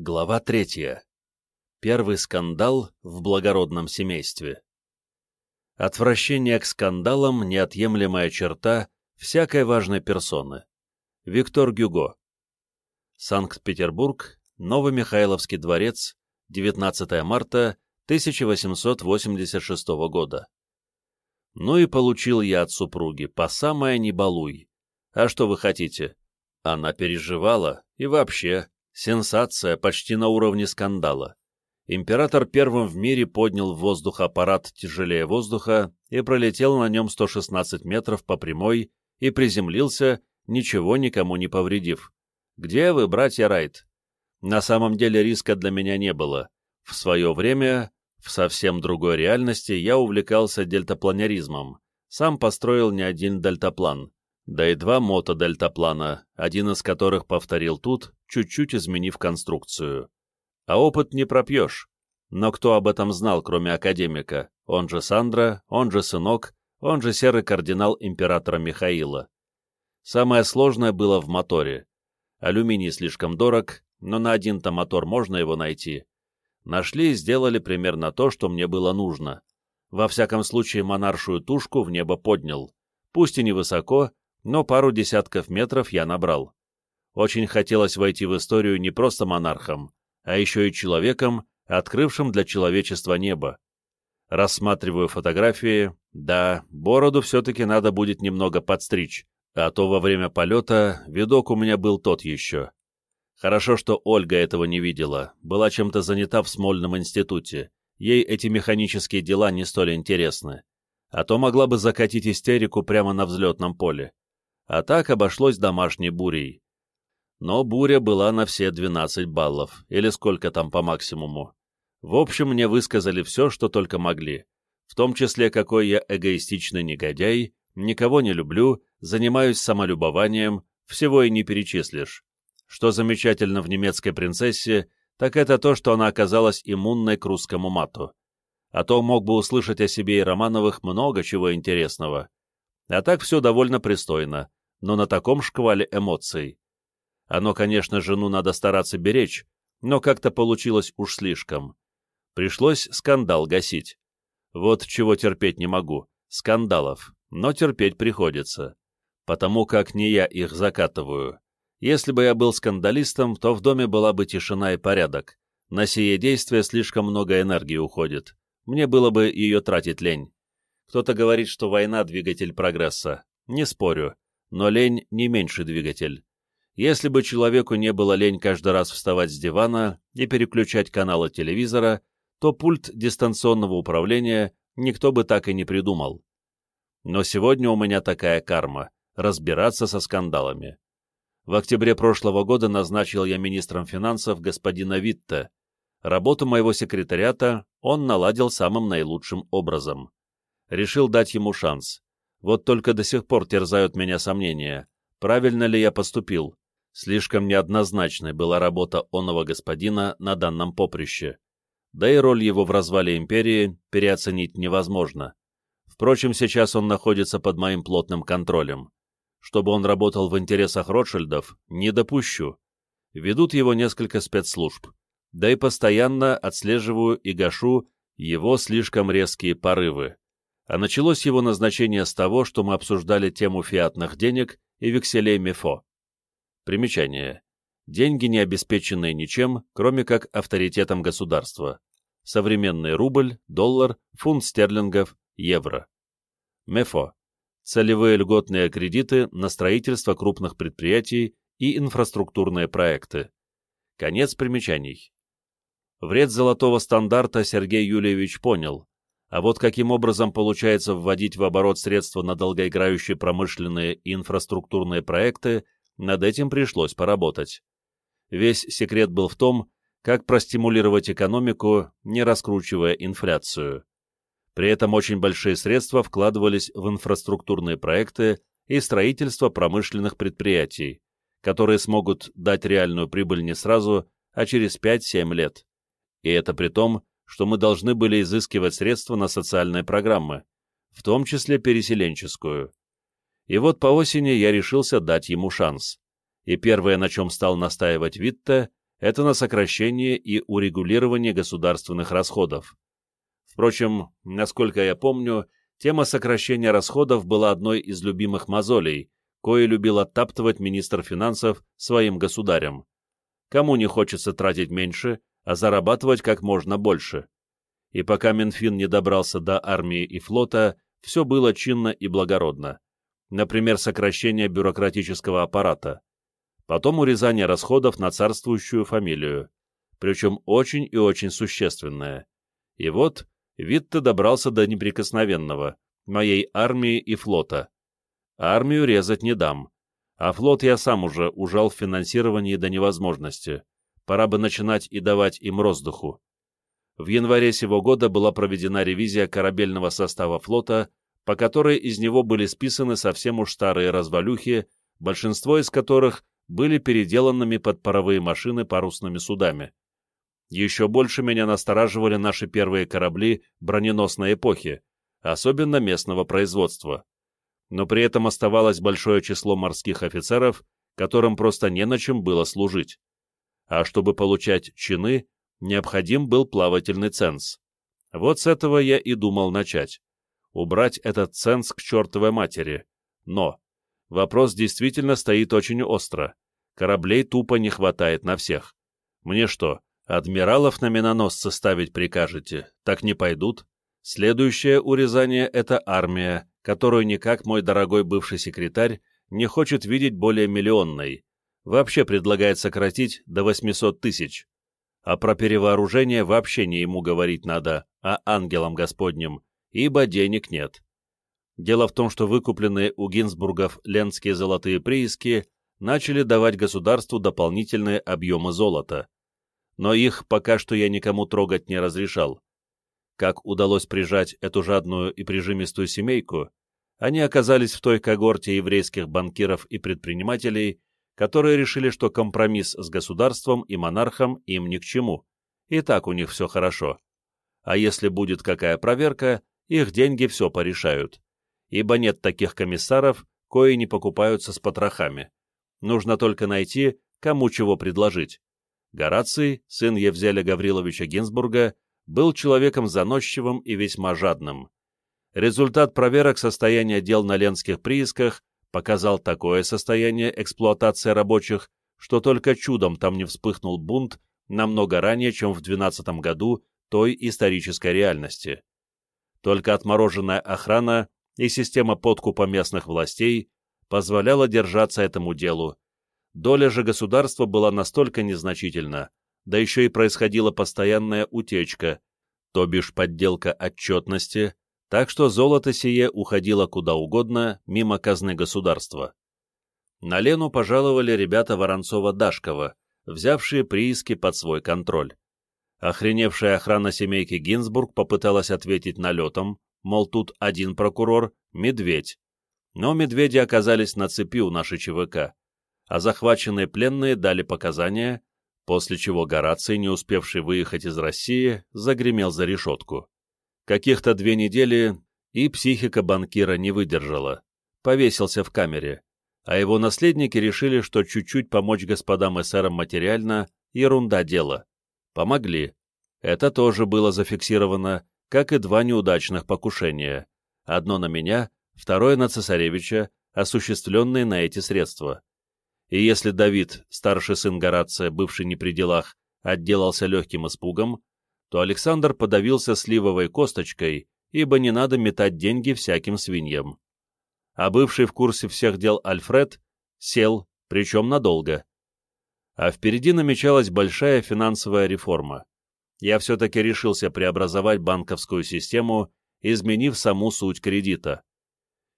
Глава третья. Первый скандал в благородном семействе. Отвращение к скандалам – неотъемлемая черта всякой важной персоны. Виктор Гюго. Санкт-Петербург, Новомихайловский дворец, 19 марта 1886 года. Ну и получил я от супруги, по самое не балуй. А что вы хотите? Она переживала, и вообще, Сенсация почти на уровне скандала. Император первым в мире поднял в воздух аппарат тяжелее воздуха и пролетел на нем 116 метров по прямой и приземлился, ничего никому не повредив. Где вы, братья Райт? На самом деле риска для меня не было. В свое время, в совсем другой реальности, я увлекался дельтапланеризмом. Сам построил не один дельтаплан да и два мотодельтаплана, один из которых повторил тут, чуть-чуть изменив конструкцию. А опыт не пропьешь. Но кто об этом знал, кроме академика? Он же Сандра, он же сынок, он же серый кардинал императора Михаила. Самое сложное было в моторе. Алюминий слишком дорог, но на один-то мотор можно его найти. Нашли и сделали примерно то, что мне было нужно. Во всяком случае, монаршую тушку в небо поднял. Пусть и невысоко, но пару десятков метров я набрал. Очень хотелось войти в историю не просто монархом, а еще и человеком, открывшим для человечества небо. Рассматриваю фотографии, да, бороду все-таки надо будет немного подстричь, а то во время полета видок у меня был тот еще. Хорошо, что Ольга этого не видела, была чем-то занята в Смольном институте, ей эти механические дела не столь интересны, а то могла бы закатить истерику прямо на взлетном поле а так обошлось домашней бурей. Но буря была на все 12 баллов, или сколько там по максимуму. В общем, мне высказали все, что только могли, в том числе, какой я эгоистичный негодяй, никого не люблю, занимаюсь самолюбованием, всего и не перечислишь. Что замечательно в немецкой принцессе, так это то, что она оказалась иммунной к русскому мату. А то мог бы услышать о себе и Романовых много чего интересного. А так все довольно пристойно но на таком шквале эмоций. Оно, конечно, жену надо стараться беречь, но как-то получилось уж слишком. Пришлось скандал гасить. Вот чего терпеть не могу. Скандалов. Но терпеть приходится. Потому как не я их закатываю. Если бы я был скандалистом, то в доме была бы тишина и порядок. На сие действие слишком много энергии уходит. Мне было бы ее тратить лень. Кто-то говорит, что война — двигатель прогресса. Не спорю но лень не меньший двигатель. Если бы человеку не было лень каждый раз вставать с дивана и переключать каналы телевизора, то пульт дистанционного управления никто бы так и не придумал. Но сегодня у меня такая карма — разбираться со скандалами. В октябре прошлого года назначил я министром финансов господина Витта. Работу моего секретариата он наладил самым наилучшим образом. Решил дать ему шанс. Вот только до сих пор терзают меня сомнения, правильно ли я поступил. Слишком неоднозначной была работа оного господина на данном поприще. Да и роль его в развале империи переоценить невозможно. Впрочем, сейчас он находится под моим плотным контролем. Чтобы он работал в интересах Ротшильдов, не допущу. Ведут его несколько спецслужб. Да и постоянно отслеживаю и гашу его слишком резкие порывы а началось его назначение с того, что мы обсуждали тему фиатных денег и векселей МЕФО. Примечание. Деньги, не обеспеченные ничем, кроме как авторитетом государства. Современный рубль, доллар, фунт стерлингов, евро. МЕФО. Целевые льготные кредиты на строительство крупных предприятий и инфраструктурные проекты. Конец примечаний. Вред золотого стандарта Сергей Юльевич понял, а вот каким образом получается вводить в оборот средства на долгоиграющие промышленные и инфраструктурные проекты, над этим пришлось поработать. Весь секрет был в том, как простимулировать экономику, не раскручивая инфляцию. При этом очень большие средства вкладывались в инфраструктурные проекты и строительство промышленных предприятий, которые смогут дать реальную прибыль не сразу, а через 5-7 лет. И это при том, что мы должны были изыскивать средства на социальные программы, в том числе переселенческую. И вот по осени я решился дать ему шанс. И первое, на чем стал настаивать Витте, это на сокращение и урегулирование государственных расходов. Впрочем, насколько я помню, тема сокращения расходов была одной из любимых мозолей, кое любил оттаптывать министр финансов своим государям. Кому не хочется тратить меньше, а зарабатывать как можно больше? И пока Минфин не добрался до армии и флота, все было чинно и благородно. Например, сокращение бюрократического аппарата. Потом урезание расходов на царствующую фамилию. Причем очень и очень существенное. И вот Витте добрался до неприкосновенного, моей армии и флота. Армию резать не дам. А флот я сам уже ужал в финансировании до невозможности. Пора бы начинать и давать им роздуху. В январе сего года была проведена ревизия корабельного состава флота, по которой из него были списаны совсем уж старые развалюхи, большинство из которых были переделанными под паровые машины парусными судами. Еще больше меня настораживали наши первые корабли броненосной эпохи, особенно местного производства но при этом оставалось большое число морских офицеров, которым просто не на чем было служить. А чтобы получать чины, необходим был плавательный ценз. Вот с этого я и думал начать. Убрать этот ценз к чертовой матери. Но вопрос действительно стоит очень остро. Кораблей тупо не хватает на всех. Мне что, адмиралов на миноносцы ставить прикажете? Так не пойдут? Следующее урезание — это армия, которую никак мой дорогой бывший секретарь не хочет видеть более миллионной, вообще предлагает сократить до 800 тысяч. А про перевооружение вообще не ему говорить надо, а ангелам господним, ибо денег нет. Дело в том, что выкупленные у Гинзбургов ленские золотые прииски начали давать государству дополнительные объемы золота. Но их пока что я никому трогать не разрешал. Как удалось прижать эту жадную и прижимистую семейку, они оказались в той когорте еврейских банкиров и предпринимателей, которые решили, что компромисс с государством и монархом им ни к чему, и так у них все хорошо. А если будет какая проверка, их деньги все порешают. Ибо нет таких комиссаров, кои не покупаются с потрохами. Нужно только найти, кому чего предложить. Гораций, сын Евзеля Гавриловича Гинзбурга, был человеком заносчивым и весьма жадным. Результат проверок состояния дел на ленских приисках показал такое состояние эксплуатации рабочих, что только чудом там не вспыхнул бунт намного ранее, чем в 12 году той исторической реальности. Только отмороженная охрана и система подкупа местных властей позволяла держаться этому делу. Доля же государства была настолько незначительна, да еще и происходила постоянная утечка, то бишь подделка отчетности, так что золото сие уходило куда угодно мимо казны государства. На Лену пожаловали ребята Воронцова-Дашкова, взявшие прииски под свой контроль. Охреневшая охрана семейки Гинзбург попыталась ответить налетом, мол, тут один прокурор — медведь. Но медведи оказались на цепи у нашей ЧВК, а захваченные пленные дали показания, после чего Гораций, не успевший выехать из России, загремел за решетку. Каких-то две недели и психика банкира не выдержала, повесился в камере, а его наследники решили, что чуть-чуть помочь господам эсерам материально — ерунда дело. Помогли. Это тоже было зафиксировано, как и два неудачных покушения. Одно на меня, второе на цесаревича, осуществленные на эти средства. И если Давид, старший сын Горация, бывший не при делах, отделался легким испугом, то Александр подавился сливовой косточкой, ибо не надо метать деньги всяким свиньям. А бывший в курсе всех дел Альфред сел, причем надолго. А впереди намечалась большая финансовая реформа. Я все-таки решился преобразовать банковскую систему, изменив саму суть кредита.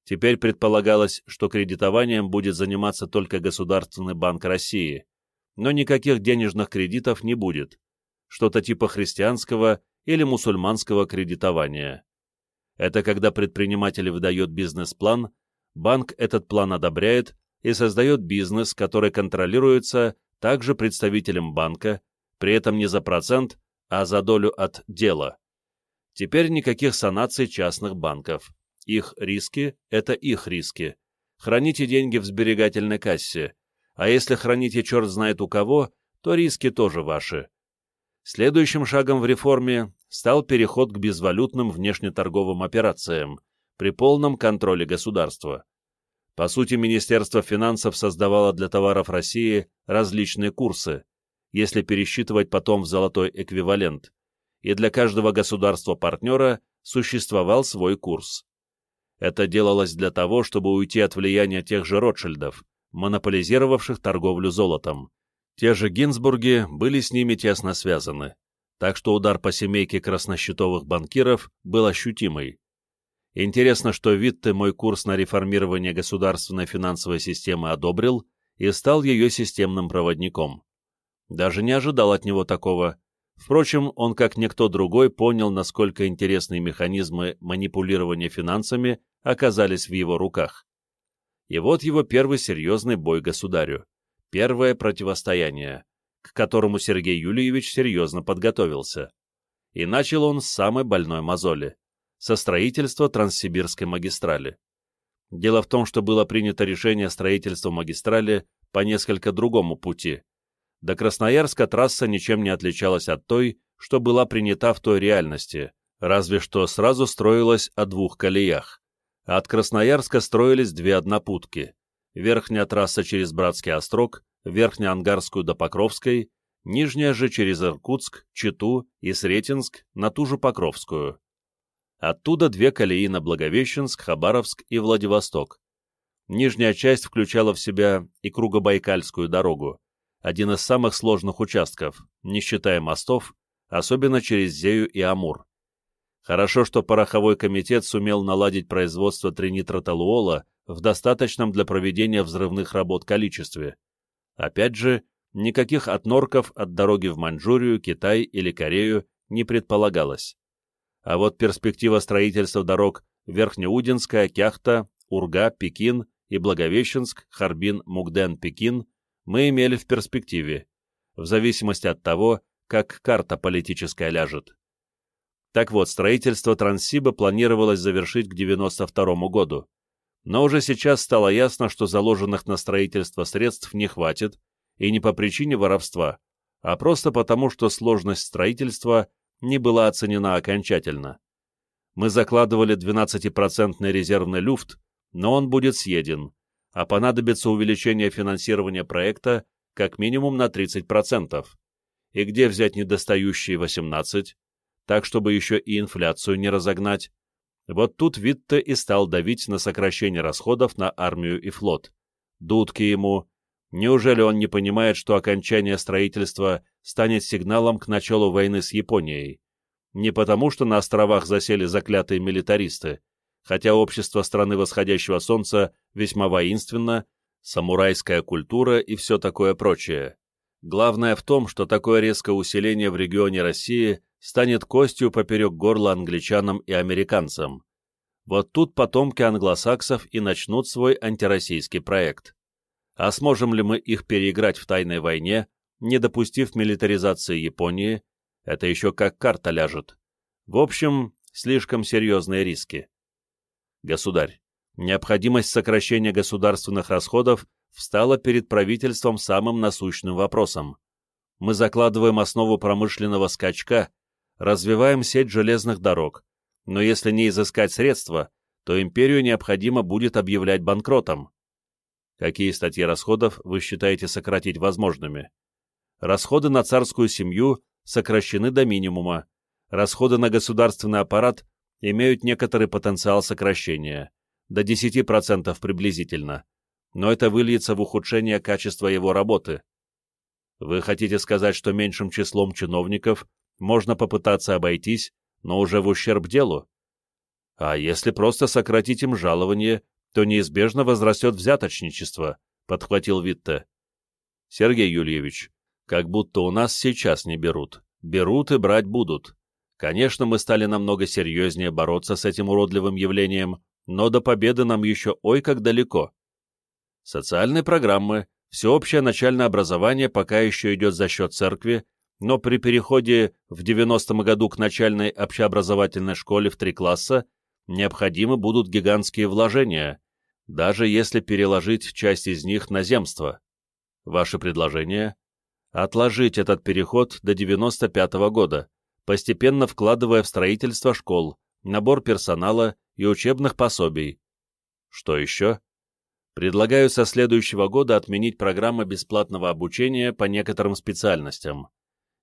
Теперь предполагалось, что кредитованием будет заниматься только Государственный банк России, но никаких денежных кредитов не будет, что-то типа христианского или мусульманского кредитования. Это когда предприниматель выдает бизнес-план, банк этот план одобряет и создает бизнес, который контролируется также представителем банка, при этом не за процент, а за долю от дела. Теперь никаких санаций частных банков. Их риски — это их риски. Храните деньги в сберегательной кассе, а если храните черт знает у кого, то риски тоже ваши. Следующим шагом в реформе стал переход к безвалютным внешнеторговым операциям при полном контроле государства. По сути, Министерство финансов создавало для товаров России различные курсы, если пересчитывать потом в золотой эквивалент, и для каждого государства-партнера существовал свой курс. Это делалось для того, чтобы уйти от влияния тех же Ротшильдов, монополизировавших торговлю золотом. Те же Гинзбурги были с ними тесно связаны, так что удар по семейке краснощитовых банкиров был ощутимый. Интересно, что Витте мой курс на реформирование государственной финансовой системы одобрил и стал ее системным проводником. Даже не ожидал от него такого. Впрочем, он, как никто другой, понял, насколько интересные механизмы манипулирования финансами оказались в его руках. И вот его первый серьезный бой государю, первое противостояние, к которому Сергей Юльевич серьезно подготовился. И начал он с самой больной мозоли — со строительства Транссибирской магистрали. Дело в том, что было принято решение строительства магистрали по несколько другому пути. До Красноярска трасса ничем не отличалась от той, что была принята в той реальности, разве что сразу строилась о двух колеях. От Красноярска строились две однопутки. Верхняя трасса через Братский острог, Верхнеангарскую до Покровской, нижняя же через Иркутск, Читу и Сретенск на ту же Покровскую. Оттуда две колеи на Благовещенск, Хабаровск и Владивосток. Нижняя часть включала в себя и Кругобайкальскую дорогу, один из самых сложных участков, не считая мостов, особенно через Зею и Амур. Хорошо, что пороховой комитет сумел наладить производство тринитротолуола в достаточном для проведения взрывных работ количестве. Опять же, никаких отнорков от дороги в Маньчжурию, Китай или Корею не предполагалось. А вот перспектива строительства дорог Верхнеудинская, Кяхта, Урга, Пекин и Благовещенск, Харбин, Мугден, Пекин мы имели в перспективе, в зависимости от того, как карта политическая ляжет. Так вот, строительство Транссиба планировалось завершить к 92 году, но уже сейчас стало ясно, что заложенных на строительство средств не хватит, и не по причине воровства, а просто потому, что сложность строительства не была оценена окончательно. Мы закладывали 12% резервный люфт, но он будет съеден, а понадобится увеличение финансирования проекта как минимум на 30%. И где взять недостающие 18%, так чтобы еще и инфляцию не разогнать? Вот тут Витте и стал давить на сокращение расходов на армию и флот. Дудки ему. Неужели он не понимает, что окончание строительства станет сигналом к началу войны с Японией? Не потому, что на островах засели заклятые милитаристы, хотя общество страны восходящего солнца весьма воинственно, самурайская культура и все такое прочее. Главное в том, что такое резкое усиление в регионе России станет костью поперек горла англичанам и американцам. Вот тут потомки англосаксов и начнут свой антироссийский проект. А сможем ли мы их переиграть в тайной войне, не допустив милитаризации Японии, это еще как карта ляжет. В общем, слишком серьезные риски. Государь, необходимость сокращения государственных расходов встала перед правительством самым насущным вопросом. Мы закладываем основу промышленного скачка, развиваем сеть железных дорог, но если не изыскать средства, то империю необходимо будет объявлять банкротом. Какие статьи расходов вы считаете сократить возможными? Расходы на царскую семью сокращены до минимума, расходы на государственный аппарат имеют некоторый потенциал сокращения, до 10% приблизительно, но это выльется в ухудшение качества его работы. Вы хотите сказать, что меньшим числом чиновников можно попытаться обойтись, но уже в ущерб делу? А если просто сократить им жалование, то неизбежно возрастет взяточничество, подхватил Витте. Сергей Юльевич, как будто у нас сейчас не берут. Берут и брать будут. Конечно, мы стали намного серьезнее бороться с этим уродливым явлением, но до победы нам еще ой как далеко. Социальные программы, всеобщее начальное образование пока еще идет за счет церкви, но при переходе в 90-м году к начальной общеобразовательной школе в три класса необходимы будут гигантские вложения, даже если переложить часть из них на земство. Ваши предложения? отложить этот переход до 95 -го года, постепенно вкладывая в строительство школ, набор персонала и учебных пособий. Что еще? Предлагаю со следующего года отменить программы бесплатного обучения по некоторым специальностям.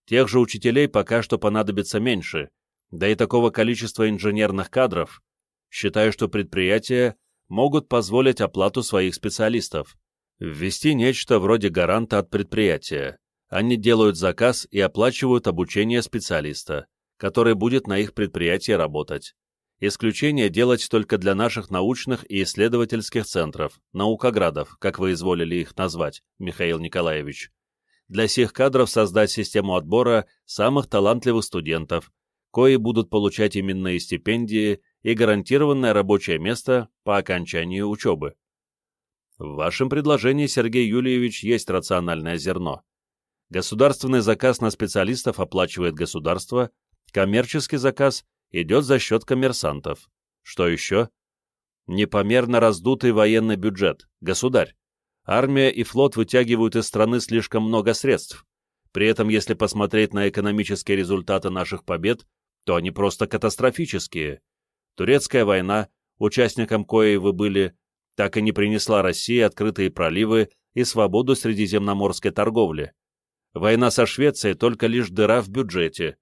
Тех же учителей пока что понадобится меньше, да и такого количества инженерных кадров. Считаю, что предприятия могут позволить оплату своих специалистов. Ввести нечто вроде гаранта от предприятия. Они делают заказ и оплачивают обучение специалиста, который будет на их предприятии работать. Исключение делать только для наших научных и исследовательских центров, наукоградов, как вы изволили их назвать, Михаил Николаевич. Для всех кадров создать систему отбора самых талантливых студентов, кои будут получать именные стипендии и гарантированное рабочее место по окончании учебы. В вашем предложении, Сергей Юльевич, есть рациональное зерно. Государственный заказ на специалистов оплачивает государство, коммерческий заказ идет за счет коммерсантов. Что еще? Непомерно раздутый военный бюджет. Государь. Армия и флот вытягивают из страны слишком много средств. При этом, если посмотреть на экономические результаты наших побед, то они просто катастрофические. Турецкая война, участником коей вы были, так и не принесла России открытые проливы и свободу средиземноморской торговли. Война со Швецией только лишь дыра в бюджете,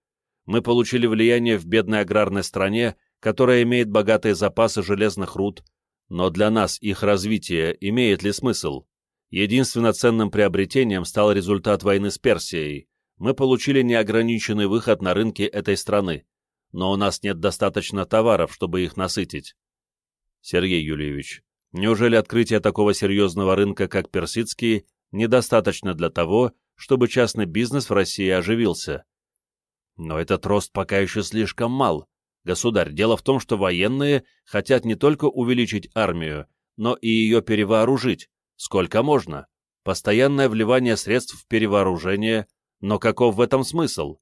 мы получили влияние в бедной аграрной стране, которая имеет богатые запасы железных руд, но для нас их развитие имеет ли смысл? Единственно ценным приобретением стал результат войны с Персией. Мы получили неограниченный выход на рынки этой страны, но у нас нет достаточно товаров, чтобы их насытить. Сергей Юльевич, неужели открытие такого серьезного рынка, как персидский, недостаточно для того, чтобы частный бизнес в России оживился? Но этот рост пока еще слишком мал. Государь, дело в том, что военные хотят не только увеличить армию, но и ее перевооружить. Сколько можно? Постоянное вливание средств в перевооружение, но каков в этом смысл?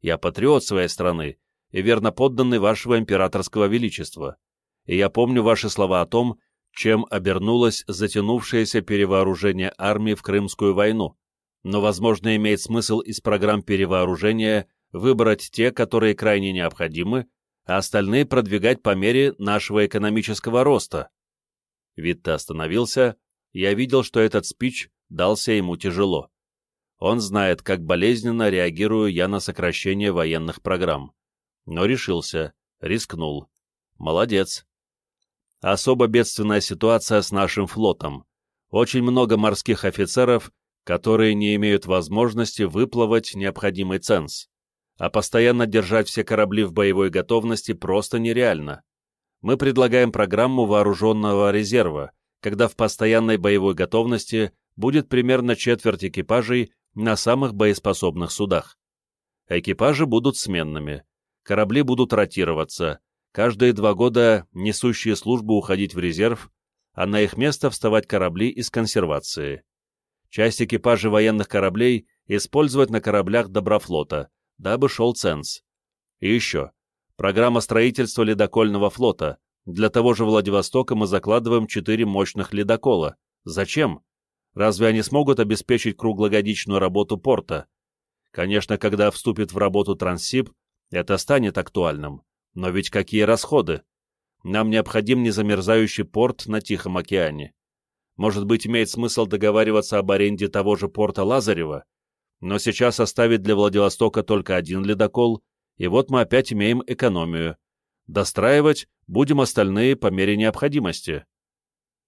Я патриот своей страны и верно подданный вашего императорского величества. И я помню ваши слова о том, чем обернулось затянувшееся перевооружение армии в Крымскую войну. Но, возможно, имеет смысл из программ перевооружения выбрать те, которые крайне необходимы, а остальные продвигать по мере нашего экономического роста. Витте остановился, я видел, что этот спич дался ему тяжело. Он знает, как болезненно реагирую я на сокращение военных программ. Но решился, рискнул. Молодец. Особо бедственная ситуация с нашим флотом. Очень много морских офицеров, которые не имеют возможности выплавать необходимый ценз а постоянно держать все корабли в боевой готовности просто нереально. Мы предлагаем программу вооруженного резерва, когда в постоянной боевой готовности будет примерно четверть экипажей на самых боеспособных судах. Экипажи будут сменными, корабли будут ротироваться, каждые два года несущие службу уходить в резерв, а на их место вставать корабли из консервации. Часть экипажей военных кораблей использовать на кораблях Доброфлота, дабы шел ценз. И еще. Программа строительства ледокольного флота. Для того же Владивостока мы закладываем четыре мощных ледокола. Зачем? Разве они смогут обеспечить круглогодичную работу порта? Конечно, когда вступит в работу Транссиб, это станет актуальным. Но ведь какие расходы? Нам необходим незамерзающий порт на Тихом океане. Может быть, имеет смысл договариваться об аренде того же порта Лазарева? Но сейчас оставить для Владивостока только один ледокол, и вот мы опять имеем экономию. Достраивать будем остальные по мере необходимости.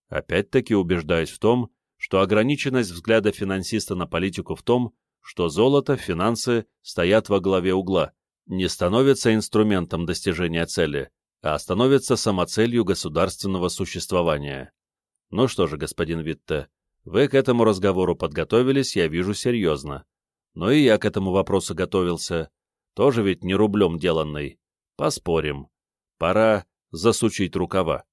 Опять-таки убеждаюсь в том, что ограниченность взгляда финансиста на политику в том, что золото, финансы стоят во главе угла, не становятся инструментом достижения цели, а становятся самоцелью государственного существования. Ну что же, господин Витте, вы к этому разговору подготовились, я вижу, серьезно. Но и я к этому вопросу готовился. Тоже ведь не рублем деланный. Поспорим. Пора засучить рукава.